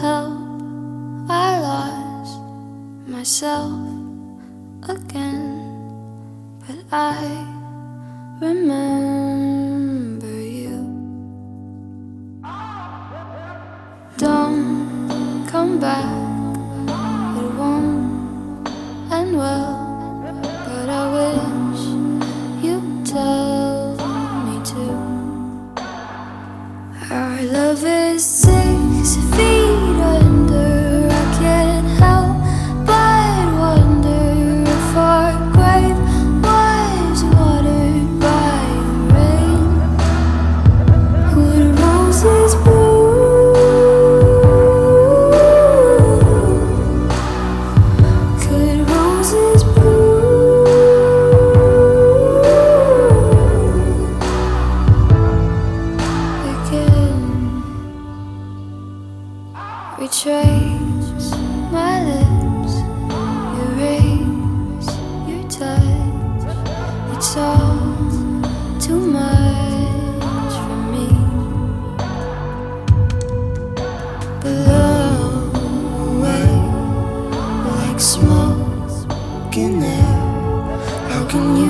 Help, I lost myself again, but I remember you. Don't come back, it won't end well, but I wish you'd tell me to. Our love is Retrace my lips, erase your touch. It's all too much for me. Blow like smoke in air. How can you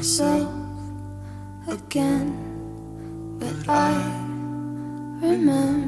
myself again, but I remember.